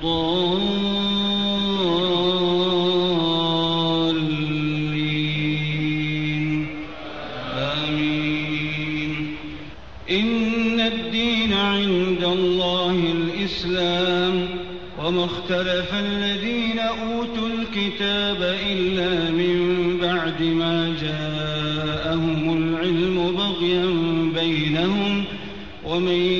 الضالين. آمين. إن الدين عند الله الإسلام وما اختلف الذين أوتوا الكتاب إلا من بعد ما جاءهم العلم بغيا بينهم ومن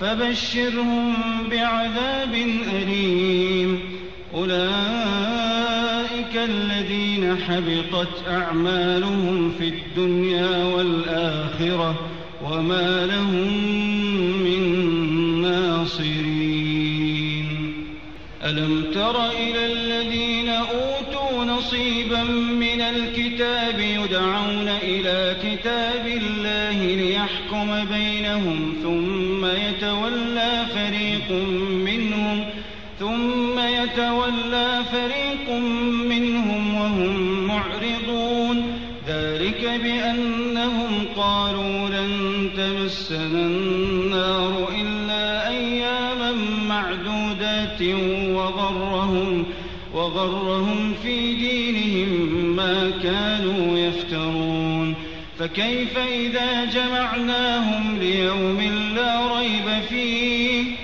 فبشرهم بعذاب أليم. أولئك الذين حبطت أعمالهم في الدنيا والآخرة وما لهم من ناصرين. ألم تر إلى الذين أوتوا نصيبا من الكتاب يدعون إلى كتاب الله ليحكم بينهم فريق منهم ثم يتولى فريق منهم وهم معرضون. ذلك بأنهم قالوا لن تمسنا النار إلا أياما معدودات وغرهم وغرهم في دينهم ما كانوا يفترون. فكيف إذا جمعناهم ليوم لا ريب فيه؟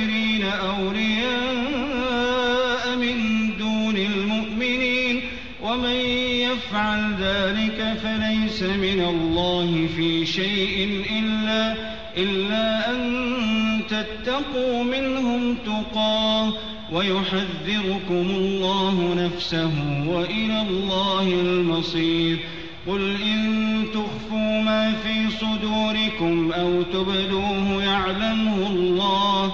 أولياء من دون المؤمنين ومن يفعل ذلك فليس من الله في شيء إلا إلا أن تتقوا منهم تقاه ويحذركم الله نفسه وإلى الله المصير. قل إن تخفوا ما في صدوركم أو تبدوه يعلمه الله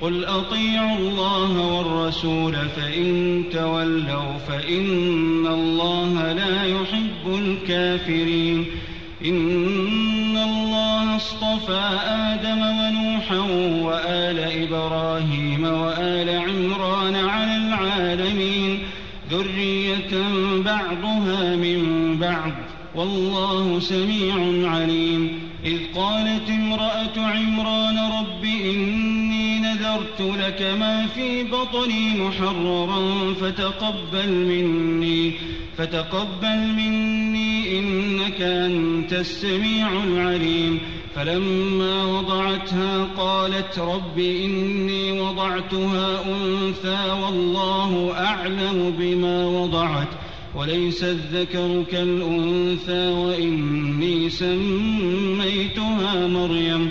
قل أطيعوا الله والرسول فإن تولوا فإن الله لا يحب الكافرين إن الله اصطفى آدم ونوحا وآل إبراهيم وآل عمران على العالمين ذرية بعضها من بعض والله سميع عليم إذ قالت امرأة عمران رب إني نذرت لك ما في بطني محررا فتقبل مني فتقبل مني إنك أنت السميع العليم. فلما وضعتها قالت رب إني وضعتها أنثى والله أعلم بما وضعت. وليس الذكر كالأنثى وإني سميتها مريم.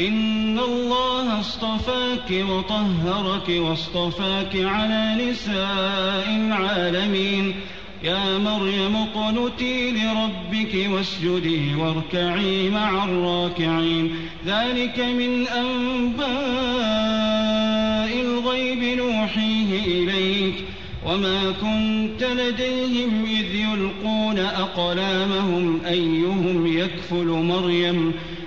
إن الله اصطفاك وطهرك واصطفاك على نساء العالمين. يا مريم اقنتي لربك واسجدي واركعي مع الراكعين. ذلك من أنباء الغيب نوحيه إليك. وما كنت لديهم إذ يلقون أقلامهم أيهم يكفل مريم.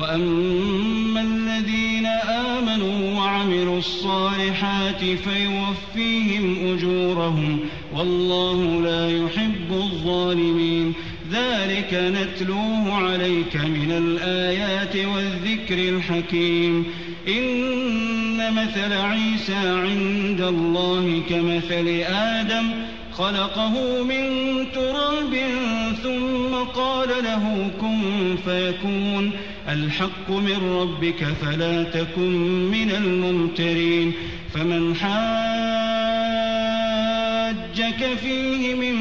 وأما الذين آمنوا وعملوا الصالحات فيوفيهم أجورهم والله لا يحب الظالمين. ذلك نتلوه عليك من الآيات والذكر الحكيم. إن مثل عيسى عند الله كمثل آدم خلقه من تراب ثم قال له كن فيكون. الحق من ربك فلا تكن من الممترين فمن حاجك فيه من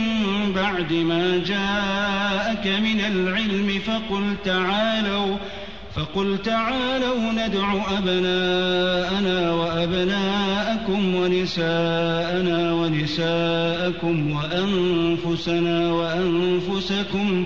بعد ما جاءك من العلم فقل تعالوا فقل تعالوا ندع أبناءنا وأبناءكم ونساءنا ونساءكم وأنفسنا وأنفسكم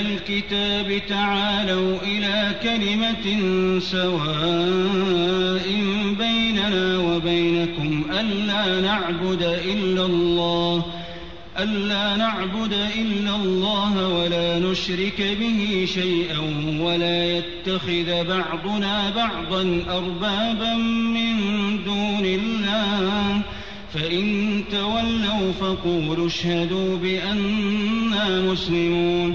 الكتاب تعالوا إلى كلمة سواء بيننا وبينكم ألا نعبد إلا الله ألا نعبد إلا الله ولا نشرك به شيئا ولا يتخذ بعضنا بعضا أربابا من دون الله. فإن تولوا فقولوا اشهدوا بأننا مسلمون.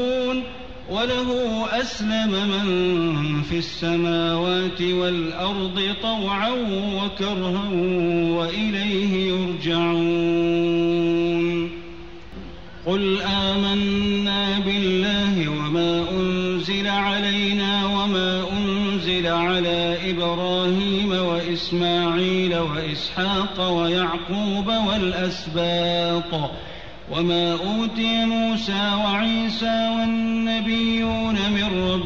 وله أسلم من في السماوات والأرض طوعا وكرها وإليه يرجعون. قل آمنا بالله وما أنزل علينا وما أنزل على إبراهيم وإسماعيل وإسحاق ويعقوب والأسباط وما أوتي موسى وعيسى والنبيون من